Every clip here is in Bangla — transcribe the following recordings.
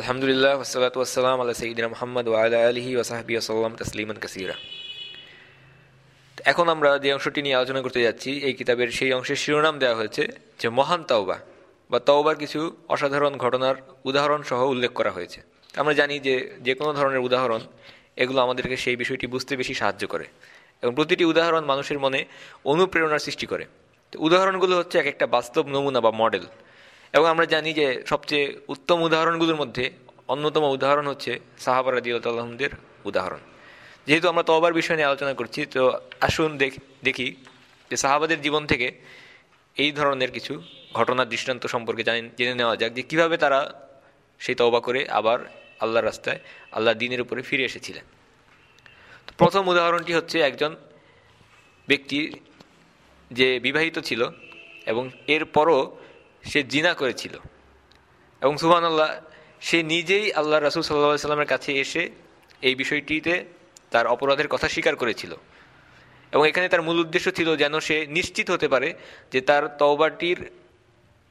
আলহামদুলিল্লাহ ওসালাত ওয়াসালাম আল্লাহ সঈদিন মোহাম্মদ ওয়ালা আলহি ওসাহাবি আসাল্লাম তসলিমান কাসিরা এখন আমরা যে অংশটি নিয়ে আলোচনা করতে যাচ্ছি, এই কিতাবের সেই অংশের শিরোনাম দেওয়া হয়েছে যে মহান তাওবা বা তওবার কিছু অসাধারণ ঘটনার উদাহরণ সহ উল্লেখ করা হয়েছে। আমরা জানি যে যে কোনো ধরনের উদাহরণ, এগুলো আমাদেরকে সেই বিষয়টি বুঝতে বেশি সাহায্য করে এবং প্রতিটি উদাহরণ মানুষের মনে অনুপ্রেরণার সৃষ্টি করে। উদাহরণগুলো হচ্ছে এক একটা বাস্তব নমুনা বা মডেল। এবং আমরা জানি যে সবচেয়ে উত্তম উদাহরণগুলোর মধ্যে অন্যতম উদাহরণ হচ্ছে সাহাবার রাজিউল্লাহমদের উদাহরণ। যেহেতু আমরা তবার বিষয় নিয়ে আলোচনা করছি, তো আসুন দেখি যে সাহাবাদের জীবন থেকে এই ধরনের কিছু ঘটনার দৃষ্টান্ত সম্পর্কে জেনে নেওয়া যাক যে কীভাবে তারা সেই তওবা করে আবার আল্লাহর রাস্তায় আল্লাহ দিনের উপরে ফিরে এসেছিলেন। প্রথম উদাহরণটি হচ্ছে একজন ব্যক্তি যে বিবাহিত ছিল এবং এরপরও সে জিনা করেছিল। এবং সুহান আল্লাহ সে নিজেই আল্লাহ রাসুল সাল্লা সাল্লামের কাছে এসে এই বিষয়টিতে তার অপরাধের কথা স্বীকার করেছিল। এবং এখানে তার মূল উদ্দেশ্য ছিল যেন সে নিশ্চিত হতে পারে যে তার তওবাটির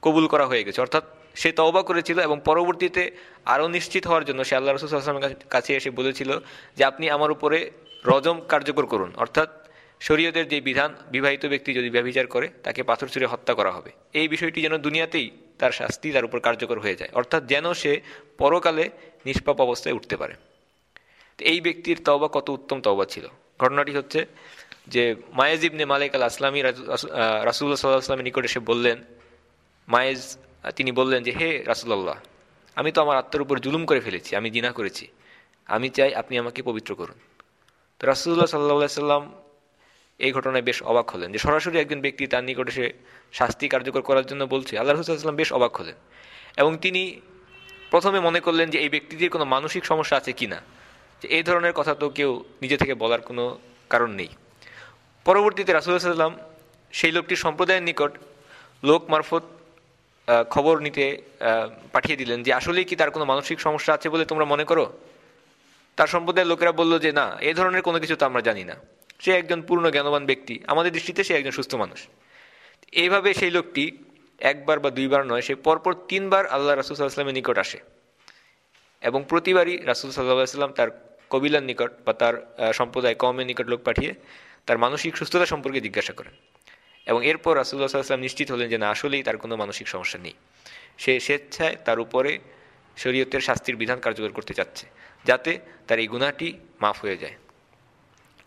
কবুল করা হয়ে গেছে। অর্থাৎ সে তওবা করেছিল এবং পরবর্তীতে আরও নিশ্চিত হওয়ার জন্য সে আল্লাহ রসুল আসলামের কাছে এসে বলেছিল যে আপনি আমার উপরে রজম কার্যকর করুন। অর্থাৎ শরীয়তের যে বিধান, বিবাহিত ব্যক্তি যদি ব্যবচার করে, তাকে পাথর ছুঁড়ে হত্যা করা হবে। এই বিষয়টি যেন দুনিয়াতেই তার শাস্তি তার উপর কার্যকর হয়ে যায়। অর্থাৎ যেন সে পরকালে নিষ্পাপ অবস্থায় উঠতে পারে। এই ব্যক্তির তওবা কত উত্তম তওবা ছিল? ঘটনাটি হচ্ছে যে মায়েজ ইবনে মালিক আল আসলামী রাসুল্লাহ সাল্লাহ আসলামের নিকট এসে বললেন, মায়েজ, তিনি বললেন যে, হে রাসুল্লাহ আমি তো আমার আত্মার উপর জুলুম করে ফেলেছি, আমি জিনা করেছি। আমি চাই আপনি আমাকে পবিত্র করুন। তো রাসুল্লাহ সাল্লাহ সাল্লাম এই ঘটনায় বেশ অবাক হলেন যে সরাসরি একজন ব্যক্তি তার নিকটে সে শাস্তি কার্যকর করার জন্য বলছে, আল্লাহ রসুল্লাহাম বেশ অবাক হলেন এবং তিনি প্রথমে মনে করলেন যে এই ব্যক্তিটির কোনো মানসিক সমস্যা আছে কি না যে এই ধরনের কথা তো কেউ নিজে থেকে বলার কোনো কারণ নেই। পরবর্তীতে রাসুল্লাহ সাল্লাম সেই লোকটির সম্প্রদায়ের নিকট লোক মারফত খবর নিতে পাঠিয়ে দিলেন যে আসলেই কি তার কোনো মানসিক সমস্যা আছে বলে তোমরা মনে করো? তার সম্প্রদায়ের লোকেরা বলল যে না, এ ধরনের কোনো কিছু তো আমরা জানি না। সে একজন পূর্ণ জ্ঞানবান ব্যক্তি। আমাদের দৃষ্টিতে সে একজন সুস্থ মানুষ। এইভাবে সেই লোকটি একবার বা দুইবার নয়, সে পরপর তিনবার আল্লাহ রাসুল সাল্লাহামের নিকট আসে। এবং প্রতিবারই রাসুল সাল্লাহ সাল্লাম তার কবিলার নিকট বা তার সম্প্রদায় কমের নিকট লোক পাঠিয়ে তার মানসিক সুস্থতা সম্পর্কে জিজ্ঞাসা করেন। এবং এরপর রাসুল্লাহ সাল্লাম নিশ্চিত হলেন যে না, আসলেই তার কোনো মানসিক সমস্যা নেই। সে স্বেচ্ছায় তার উপরে শরীয়তের শাস্তির বিধান কার্যকর করতে চাচ্ছে, যাতে তার এই গুণাটি মাফ হয়ে যায়।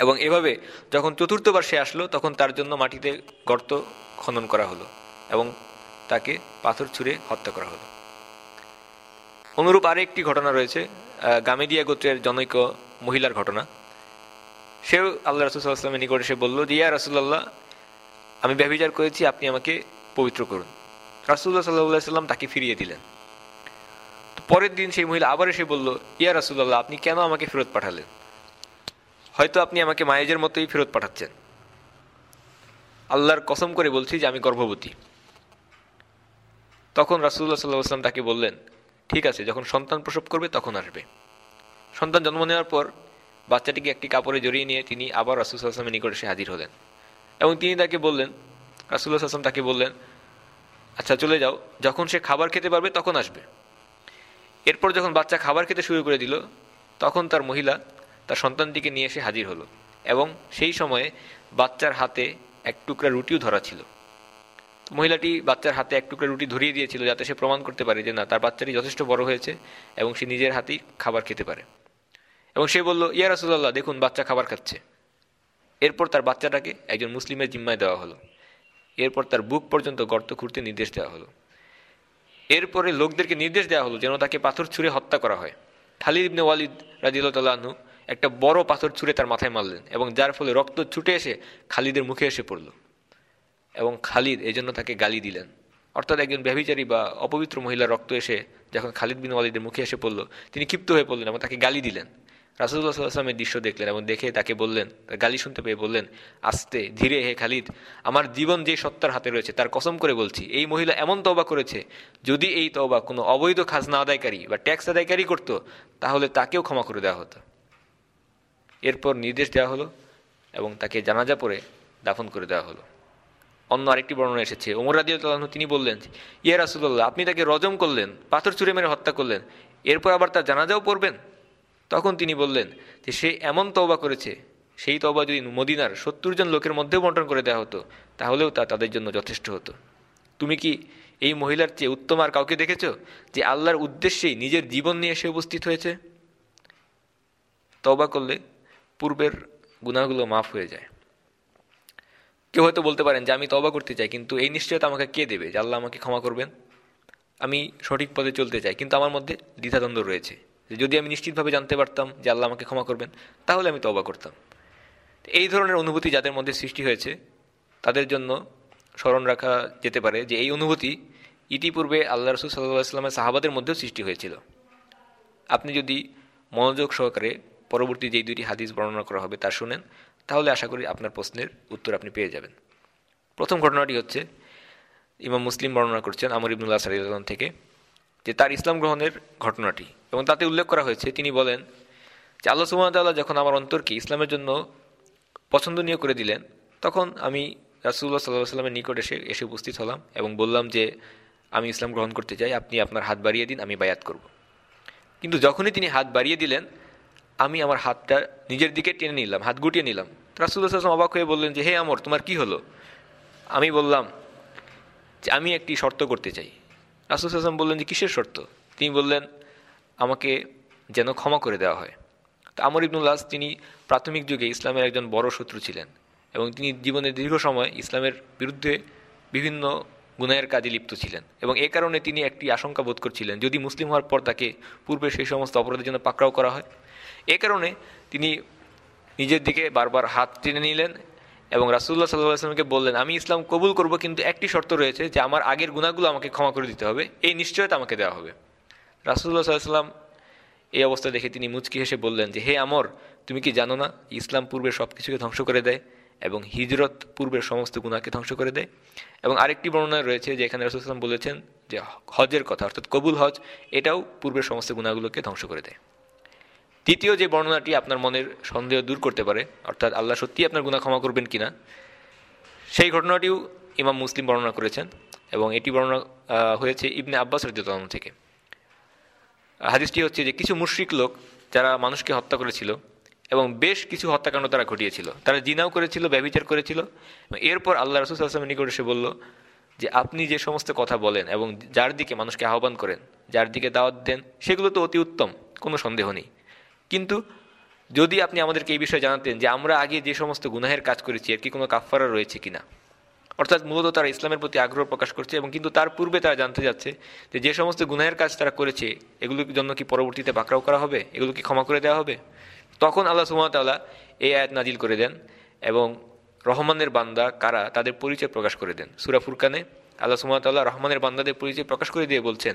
এবং এভাবে যখন চতুর্থবার সে আসলো, তখন তার জন্য মাটিতে গর্ত খনন করা হলো এবং তাকে পাথর ছুঁড়ে হত্যা করা হলো। অনুরূপ আরেকটি ঘটনা রয়েছে গামেদিয়া গোত্রের জনৈক মহিলার ঘটনা। সেও আল্লাহ রসুল্লাহামের নিকট এসে বলল যে ইয়া রসুল্লাহ আমি ব্যবচার করেছি, আপনি আমাকে পবিত্র করুন। রাসুল্লাহ সাল্লাহ সাল্লাম তাকে ফিরিয়ে দিলেন। পরের দিন সেই মহিলা আবার এসে বলল, ইয়া রাসুল্লাহ আপনি কেন আমাকে ফেরত পাঠালেন? হয়তো আপনি আমাকে মায়েজের মতোই ফেরত পাঠাচ্ছেন। আল্লাহর কসম করে বলছি যে আমি গর্ভবতী। তখন রাসুল্লাহ সাল্লাহ আসলাম তাকে বললেন, ঠিক আছে, যখন সন্তান প্রসব করবে তখন আসবে। সন্তান জন্ম নেওয়ার পর বাচ্চাটিকে একটি কাপড়ে জড়িয়ে নিয়ে তিনি আবার রাসুল আসলামের নিকট এসে হাজির হলেন। এবং তিনি তাকে বললেন রাসুল্লাহ আসলাম তাকে বললেন আচ্ছা চলে যাও, যখন সে খাবার খেতে পারবে তখন আসবে। এরপর যখন বাচ্চা খাবার খেতে শুরু করে দিল, তখন তার মহিলা তার সন্তানটিকে নিয়ে এসে হাজির হলো এবং সেই সময়ে বাচ্চার হাতে এক টুকরা রুটিও ধরা ছিল। মহিলাটি বাচ্চার হাতে এক টুকরা রুটি ধরিয়ে দিয়েছিল যাতে সে প্রমাণ করতে পারে যে না, তার বাচ্চাটি যথেষ্ট বড় হয়েছে এবং সে নিজের হাতেই খাবার খেতে পারে। এবং সে বলল, ইয়া রাসুল্লাহ দেখুন, বাচ্চা খাবার খাচ্ছে। এরপর তার বাচ্চাটাকে একজন মুসলিমের জিম্মায় দেওয়া হলো। এরপর তার বুক পর্যন্ত গর্ত খুঁড়তে নির্দেশ দেওয়া হলো। এরপরে লোকদেরকে নির্দেশ দেওয়া হলো যেন তাকে পাথর ছুঁড়ে হত্যা করা হয়। খালিদ ইবনে ওয়ালিদ রাজিউল্লাহনু একটা বড় পাথর ছুঁড়ে তার মাথায় মারলেন এবং যার ফলে রক্ত ছুটে এসে খালিদের মুখে এসে পড়ল এবং খালিদ এজন্য তাকে গালি দিলেন। অর্থাৎ একজন ব্যভিচারী বা অপবিত্র মহিলার রক্ত এসে যখন খালিদ বিন ওয়ালিদের মুখে এসে পড়ল, তিনি ক্ষিপ্ত হয়ে পড়লেন এবং তাকে গালি দিলেন। রাসুল্লাহ সাল্লামের দৃশ্য দেখলেন এবং দেখে তাকে বললেন, তার গালি শুনতে পেয়ে বললেন, আস্তে, ধীরে হে খালিদ, আমার জীবন যে সত্তার হাতে রয়েছে তার কসম করে বলছি, এই মহিলা এমন তওবা করেছে, যদি এই তওবা কোনো অবৈধ খাজনা আদায়কারী বা ট্যাক্স আদায়কারী করত, তাহলে তাকেও ক্ষমা করে দেওয়া হতো। এরপর নির্দেশ দেওয়া হলো এবং তাকে জানাজা পরে দাফন করে দেওয়া হলো। অন্য আরেকটি বর্ণনা এসেছে। ওমর রাদিউল্লাহ তিনি বললেন, ইয়া রাসুল্লাহ আপনি তাকে রজম করলেন, পাথর চুরে মেরে হত্যা করলেন, এরপর আবার তার জানাজাও পড়বেন? তখন তিনি বললেন যে, সে এমন তওবা করেছে, সেই তওবা যদি মদিনার সত্তর জন লোকের মধ্যেও বন্টন করে দেওয়া হতো, তাহলেও তা তাদের জন্য যথেষ্ট হতো। তুমি কি এই মহিলার চেয়ে উত্তম আর কাউকে দেখেছ, যে আল্লাহর উদ্দেশ্যেই নিজের জীবন নিয়ে এসে উপস্থিত হয়েছে? তওবা করলে পূর্বের গুণাগুলো মাফ হয়ে যায়। কেউ হয়তো বলতে পারেন যে, আমি তবা করতে চাই, কিন্তু এই নিশ্চয়তা আমাকে কে দেবে? যে আল্লাহ আমাকে ক্ষমা করবেন। আমি সঠিক পথে চলতে চাই। কিন্তু আমার মধ্যে দ্বিধাদ্বন্দ্ব রয়েছে যদি আমি নিশ্চিতভাবে জানতে পারতাম যে আল্লাহ আমাকে ক্ষমা করবেন, তাহলে আমি তবা করতাম। এই ধরনের অনুভূতি যাদের মধ্যে সৃষ্টি হয়েছে, তাদের জন্য স্মরণ রাখা যেতে পারে যে, এই অনুভূতি ইতিপূর্বে আল্লাহ রসুল সাল্লাহ আসলামের সাহাবাদের মধ্যেও সৃষ্টি হয়েছিল। আপনি যদি মনোযোগ সহকারে পরবর্তী যেই দুইটি হাদিস বর্ণনা করা হবে তা শুনেন, তাহলে আশা করি আপনার প্রশ্নের উত্তর আপনি পেয়ে যাবেন। প্রথম ঘটনাটি হচ্ছে, ইমাম মুসলিম বর্ণনা করছেন আমর ইবনুল্লাহ সাল্লাম থেকে, যে তার ইসলাম গ্রহণের ঘটনাটি। এবং তাতে উল্লেখ করা হয়েছে, তিনি বলেন যে আল্লাহ সুমতাল্লাহ যখন আমার অন্তরকে ইসলামের জন্য পছন্দনীয় করে দিলেন, তখন আমি রাসুল্লাহ সাল্লাহ সাল্লামের নিকট এসে এসে উপস্থিত হলাম এবং বললাম যে, আমি ইসলাম গ্রহণ করতে চাই, আপনি আপনার হাত বাড়িয়ে দিন, আমি বায়াত করব। কিন্তু যখনই তিনি হাত বাড়িয়ে দিলেন আমি আমার হাতটা নিজের দিকে টেনে নিলাম, হাত গুটিয়ে নিলাম। রাসুল্লাহ আসলাম অবাক হয়ে বললেন যে, হে আমর, তোমার কি হলো? আমি বললাম যে, আমি একটি শর্ত করতে চাই। রাসুল আসলাম বললেন যে, কিসের শর্ত? তিনি বললেন, আমাকে যেন ক্ষমা করে দেওয়া হয়। তো আমর ইবনুল্লাস তিনি প্রাথমিক যুগে ইসলামের একজন বড় শত্রু ছিলেন এবং তিনি জীবনের দীর্ঘ সময় ইসলামের বিরুদ্ধে বিভিন্ন গুনায়ের কাজে লিপ্ত ছিলেন এবং এ কারণে তিনি একটি আশঙ্কা বোধ করছিলেন, যদি মুসলিম হওয়ার পর তাকে পূর্বে সেই সমস্ত অপরাধের জন্য পাকড়াও করা হয়। এ কারণে তিনি নিজের দিকে বারবার হাত টেনে নিলেন এবং রাসুল্লাহ সাল্লাহ আসলামকে বললেন, আমি ইসলাম কবুল করব, কিন্তু একটি শর্ত রয়েছে যে আমার আগের গুণাগুলো আমাকে ক্ষমা করে দিতে হবে। এই নিশ্চয়তা আমাকে দেওয়া হবে। রাসুল্লাহ সাল্লাম এই অবস্থা দেখে তিনি মুচকি হেসে বললেন যে, হে আমর, তুমি কি জানো না, ইসলাম পূর্বের সব কিছুকে ধ্বংস করে দেয় এবং হিজরত পূর্বের সমস্ত গুণাকে ধ্বংস করে দেয়? এবং আরেকটি বর্ণনা রয়েছে যে এখানে রসুলাম বলেছেন যে হজের কথা, অর্থাৎ কবুল হজ, এটাও পূর্বের সমস্ত গুণাগুলোকে ধ্বংস করে দেয়। তৃতীয় যে বর্ণনাটি আপনার মনের সন্দেহ দূর করতে পারে, অর্থাৎ আল্লাহ সত্যি আপনার গুণা ক্ষমা করবেন কিনা, সেই ঘটনাটিও ইমাম মুসলিম বর্ণনা করেছেন এবং এটি বর্ণনা হয়েছে ইবনে আব্বাস রদিউল্লাহ থেকে। হাদিসটি হচ্ছে যে কিছু মুশ্রিক লোক যারা মানুষকে হত্যা করেছিল এবং বেশ কিছু হত্যাকাণ্ড তারা ঘটিয়েছিল। তারা জিনাও করেছিল ব্যবচার করেছিল এরপর আল্লাহ রসুল আসলামের নিকট এসে বলল যে আপনি যে সমস্ত কথা বলেন এবং যার দিকে মানুষকে আহ্বান করেন, যার দিকে দাওয়াত দেন, সেগুলো তো অতি উত্তম, কোনো সন্দেহ নেই। কিন্তু যদি আপনি আমাদেরকে এই বিষয়ে জানাতেন যে আমরা আগে যে সমস্ত গুনাহের কাজ করেছি, এর কি কোনো কাফারা রয়েছে কিনা? অর্থাৎ মূলত তারা ইসলামের প্রতি আগ্রহ প্রকাশ করছে এবং কিন্তু তার পূর্বে তারা জানতে যাচ্ছে যে যে সমস্ত গুনাহের কাজ তারা করেছে এগুলোর জন্য কি পরবর্তীতে পাকড়াও করা হবে? এগুলো কি ক্ষমা করে দেওয়া হবে? তখন আল্লাহ সুমতাল্লাহ এই আয়াত নাজিল করে দেন এবং রহমানের বান্দা কারা? তাদের পরিচয় প্রকাশ করে দেন। সুরা ফুরকানে আল্লাহ সুমতাল্লাহ রহমানের বান্দাদের পরিচয় প্রকাশ করে দিয়ে বলছেন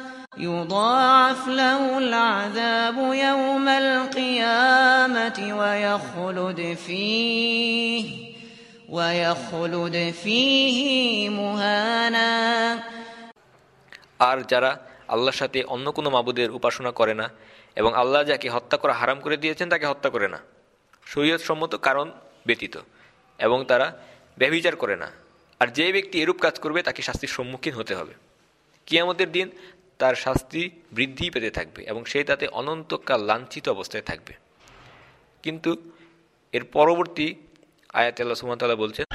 يضاعف له العذاب يوم القيامة ويخلد فيه ويخلد فيه مهانا আর যারা আল্লাহর সাথে অন্য কোনো মাবুদের উপাসনা করে না এবং আল্লাহ যাকে হত্যা করা হারাম করে দিয়েছেন তাকে হত্যা করে না শরীয়ত সম্মত কারণ ব্যতীত এবং তারা ব্যভিচার করে না আর যে ব্যক্তি এরূপ কাজ করবে তাকে শাস্তির সম্মুখীন হতে হবে কিয়ামতের দিন তার শাস্তি বৃদ্ধি পেতে থাকবে এবং সে তাতে অনন্তকাল লাঞ্ছিত অবস্থায় থাকবে। কিন্তু এর পরবর্তী আয়াত আল্লাহ সুমতালা বলছেন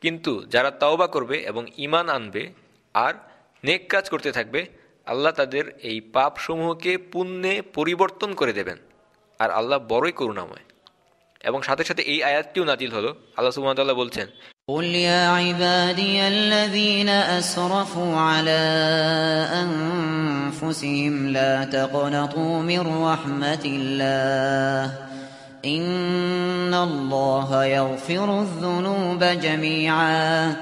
কিন্তু যারা তাওবা করবে এবং ইমান আনবে আর নেক কাজ করতে থাকবে আল্লাহ তাদের এই পাপসমূহকে পুণ্যে পরিবর্তন করে দেবেন আর আল্লাহ বড়ই করুণাময় এবং সাথে সাথে এই আয়াতটিও নাজিল হলো আল্লাহ সুমতাল্লাহ বলছেন قل يا عبادي الذين أسرفوا على أنفسهم لا تقنطوا من رحمة الله إن الله يغفر الذنوب جميعا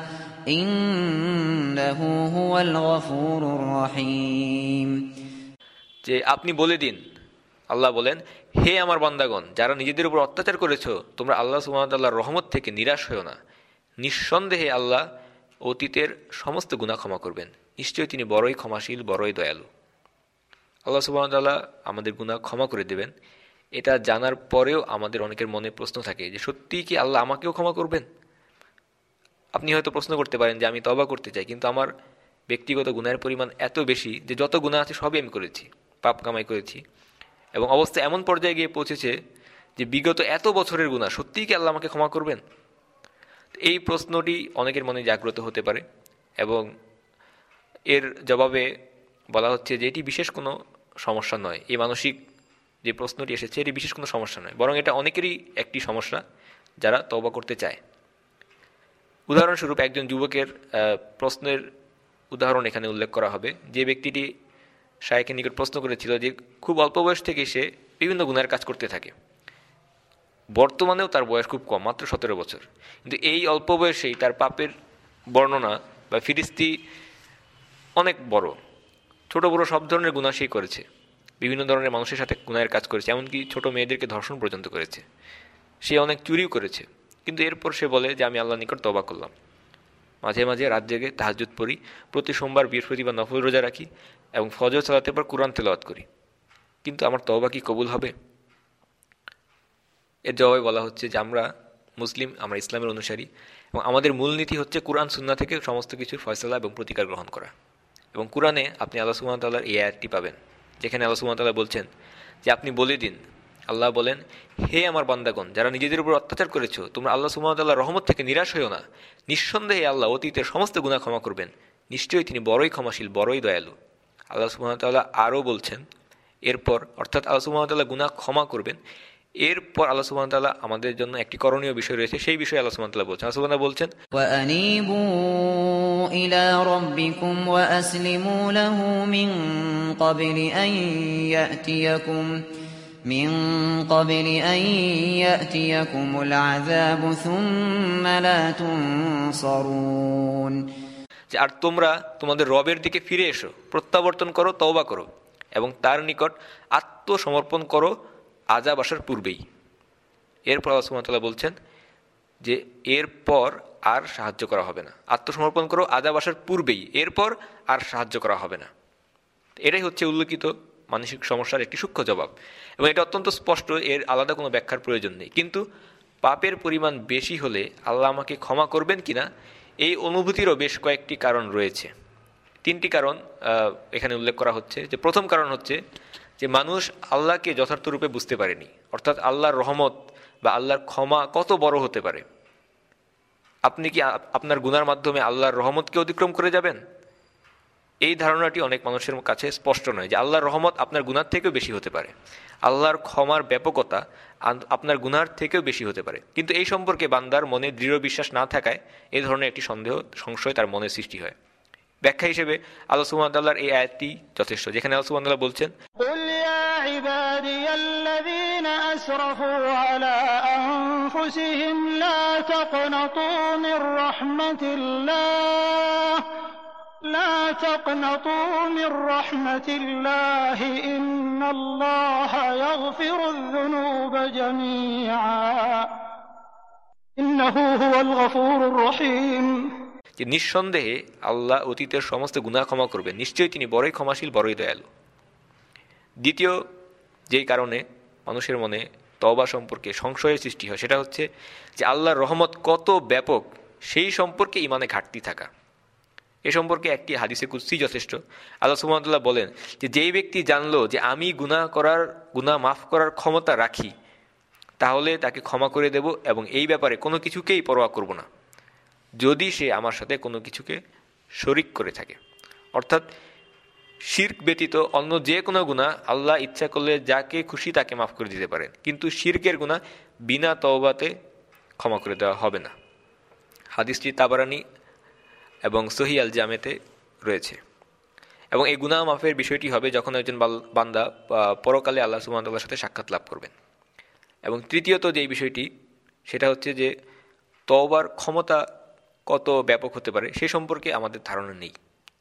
যে আপনি বলে দিন, আল্লাহ বলেন, হে আমার বান্দাগণ, যারা নিজেদের উপর অত্যাচার করেছ, তোমরা আল্লাহ সুবাহতাল্লাহর রহমত থেকে নিরাশ হও না। নিঃসন্দেহে আল্লাহ অতীতের সমস্ত গুণা ক্ষমা করবেন। নিশ্চয়ই তিনি বড়ই ক্ষমাশীল, বড়ই দয়ালু। আল্লাহ সুবাহতাল্লাহ আমাদের গুণা ক্ষমা করে দেবেন। এটা জানার পরেও আমাদের অনেকের মনে প্রশ্ন থাকে যে, সত্যিই কি আল্লাহ আমাকেও ক্ষমা করবেন? আপনি হয়তো প্রশ্ন করতে পারেন যে আমি তবা করতে চাই, কিন্তু আমার ব্যক্তিগত গুণের পরিমাণ এত বেশি যে যত গুণা আছে সবই আমি করেছি, পাপ কামাই করেছি। এবং অবস্থা এমন পর্যায়ে গিয়ে পৌঁছেছে যে বিগত এত বছরের গুণা, সত্যিই কি আল্লাহ আমাকে ক্ষমা করবেন? এই প্রশ্নটি অনেকের মনে জাগ্রত হতে পারে এবং এর জবাবে বলা হচ্ছে যে এটি বিশেষ কোনো সমস্যা নয়। এই মানসিক যে প্রশ্নটি এসেছে, এটি বিশেষ কোনো সমস্যা নয়। বরং এটা অনেকেরই একটি সমস্যা যারা তবা করতে চায়। উদাহরণস্বরূপ একজন যুবকের প্রশ্নের উদাহরণ এখানে উল্লেখ করা হবে। যে ব্যক্তিটি শায়েকের নিকট প্রশ্ন করেছিল যে খুব অল্প বয়স থেকে সে বিভিন্ন গুণের কাজ করতে থাকে। বর্তমানেও তার বয়স খুব কম, মাত্র সতেরো বছর। কিন্তু এই অল্প বয়সেই তার পাপের বর্ণনা বা ফিরিস্তি অনেক বড়। ছোট বড় সব ধরনের গুণা সেই করেছে। বিভিন্ন ধরনের মানুষের সাথে গুণায়ের কাজ করেছে, এমনকি ছোট মেয়েদেরকে ধর্ষণ পর্যন্ত করেছে। সে অনেক চুরিও করেছে। কিন্তু এরপর সে বলে যে, আমি আল্লাহ নিকট তবা করলাম। মাঝে মাঝে রাত জেগে তাহাজুদ পড়ি। প্রতি সোমবার বৃহস্পতিবার নফল রোজা রাখি এবং ফজর চালাতে পর কোরআন তেলাওয়াত করি। কিন্তু আমার তবা কি কবুল হবে? এর জবাবে বলা হচ্ছে যে, আমরা মুসলিম, আমরা ইসলামের অনুসারী এবং আমাদের মূলনীতি হচ্ছে কোরআন সুন্না থেকে সমস্ত কিছুর ফয়সলা এবং প্রতিকার গ্রহণ করা। এবং কোরআনে আপনি আল্লাহ সুমতাল্লাহর এই আয়াতটি পাবেন। যেখানে আল্লাহ সুমতাল্লাহ বলছেন যে, আপনি বলে দিন আল্লাহ বলেন, হে আমার বান্দাগণ, যারা নিজেদের উপর অত্যাচার করেছ, তোমরা আল্লাহ সুমতাল্লাহ রহমত থেকে নিরাশ হইও না। নিঃসন্দেহে আল্লাহ অতীতের সমস্ত গুণা ক্ষমা করবেন। নিশ্চয়ই তিনি বড়ই ক্ষমাশীল, বড়ই দয়ালু। আল্লাহ সুমতাল্লাহ আরও বলছেন, এরপর, অর্থাৎ আল্লাহ সুমতাল্লাহ গুণা ক্ষমা করবেন। এরপর আল্লাহ সুবহানাহু আমাদের জন্য একটি করণীয় বিষয় রয়েছে, সেই বিষয়ে আল্লাহ সুবহানাহু বলছেন। আল্লাহ বলছেন ইলা ওয়া আসলিমু লাহু মিন আন ইয়াতিয়াকুম। من قبل أن يأتيكم العذاب ثم لا تنصرون যে আর তোমরা তোমাদের রবের দিকে ফিরে এসো প্রত্যাবর্তন করো তওবা করো এবং তার নিকট আত্মসমর্পণ করো আজাব আসার পূর্বেই এরপর আল্লাহ বলছেন যে এরপর আর সাহায্য করা হবে না আত্মসমর্পণ করো আজাব আসার পূর্বেই এরপর আর সাহায্য করা হবে না এটাই হচ্ছে উল্লেখিত মানসিক সমস্যার একটি সূক্ষ্ম জবাব। এবং এটা অত্যন্ত স্পষ্ট, এর আলাদা কোনো ব্যাখ্যার প্রয়োজন নেই। কিন্তু পাপের পরিমাণ বেশি হলে আল্লাহ আমাকে ক্ষমা করবেন কিনা এই অনুভূতিরও বেশ কয়েকটি কারণ রয়েছে। তিনটি কারণ এখানে উল্লেখ করা হচ্ছে। যে প্রথম কারণ হচ্ছে যে মানুষ আল্লাহকে যথার্থ রূপে বুঝতে পারেনি। অর্থাৎ আল্লাহর রহমত বা আল্লাহর ক্ষমা কত বড় হতে পারে। আপনি কি আপনার গুনার মাধ্যমে আল্লাহর রহমতকে অতিক্রম করে যাবেন? এই ধারণাটি অনেক মানুষের কাছে স্পষ্ট নয় যে আল্লাহর রহমত আপনার গুনার থেকেও বেশি হতে পারে আল্লাহর ক্ষমার ব্যাপকতা আপনার গুনার থেকেও বেশি হতে পারে কিন্তু এই সম্পর্কে বান্দার মনে দৃঢ় বিশ্বাস না থাকায় এই ধরনের একটি সন্দেহ সংশয় তার মনে সৃষ্টি হয় ব্যাখ্যা হিসেবে আল্লাহ সুবহানাহু এই আয়াতটি যথেষ্ট যেখানে আল্লাহ সুবহানাহু বলছেন قل يا عبادي الذين أسرفوا على أنفسهم لا تقنطوا من رحمة الله لا تقنطوا من رحمة الله إن الله يغفر الذنوب جميعا إنه هو الغفور الرحيم যে নিঃসন্দেহে আল্লাহ অতীতের সমস্ত গুণা ক্ষমা করবেন নিশ্চয়ই তিনি বড়ই ক্ষমাশীল বড়ই দয়ালু দ্বিতীয় যেই কারণে মানুষের মনে তবা সম্পর্কে সংশয়ের সৃষ্টি হয় সেটা হচ্ছে যে আল্লাহর রহমত কত ব্যাপক সেই সম্পর্কে ইমানে ঘাটতি থাকা এ সম্পর্কে একটি হাদিসে কুস্তি যথেষ্ট। আল্লাহ সুমতুল্লাহ বলেন যে, যেই ব্যক্তি জানলো যে আমি গুণা করার গুণা মাফ করার ক্ষমতা রাখি, তাহলে তাকে ক্ষমা করে দেব এবং এই ব্যাপারে কোনো কিছুকেই পরোয়া করব না, যদি সে আমার সাথে কোনো কিছুকে শরিক করে থাকে। অর্থাৎ শির্ক ব্যতীত অন্য যে কোনো গুণা আল্লাহ ইচ্ছা করলে যাকে খুশি তাকে মাফ করে দিতে পারেন, কিন্তু শির্কের গুণা বিনা তওবাতে ক্ষমা করে দেওয়া হবে না। হাদিসটি তাবারানি এবং সহি আল জামেতে রয়েছে। এবং এই গুনাহ মাফের বিষয়টি হবে যখন একজন বান্দা পরকালে আল্লাহ সুবহানাহুর সাথে সাক্ষাৎ লাভ করবেন। এবং তৃতীয়ত যে বিষয়টি, সেটা হচ্ছে যে তওবার ক্ষমতা কত ব্যাপক হতে পারে, সে সম্পর্কে আমাদের ধারণা নেই।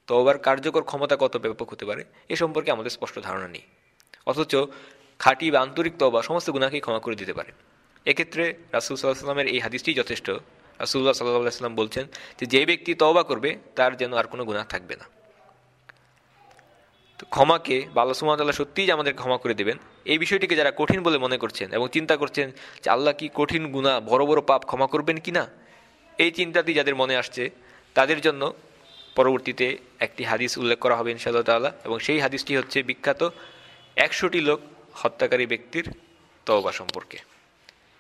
তওবার কার্যকর ক্ষমতা কত ব্যাপক হতে পারে, এ সম্পর্কে আমাদের স্পষ্ট ধারণা নেই। অথচ খাঁটি বা আন্তরিক তওবা সমস্ত গুণাকেই ক্ষমা করে দিতে পারে। এক্ষেত্রে রাসুল সাল্লাহ সাল্লামের এই হাদিসটি যথেষ্ট। রাসুল্লাহ সাল্লাহ সাল্লাম বলছেন যে যে ব্যক্তি তওবা করবে, তার যেন আর কোনো গুনাহ থাকবে না। ক্ষমাকে বা আল্লাহ সুমতাল্লাহ সত্যিই যে আমাদের ক্ষমা করে দেবেন, এই বিষয়টিকে যারা কঠিন বলে মনে করছেন এবং চিন্তা করছেন যে আল্লাহ কি কঠিন গুণা বড় বড় পাপ ক্ষমা করবেন কি না, এই চিন্তাটি যাদের মনে আসছে, তাদের জন্য পরবর্তীতে একটি হাদিস উল্লেখ করা হবে ইনশাআল্লাহ তাআলা এবং সেই হাদিসটি হচ্ছে বিখ্যাত একশোটি লোক হত্যাকারী ব্যক্তির তওবা সম্পর্কে।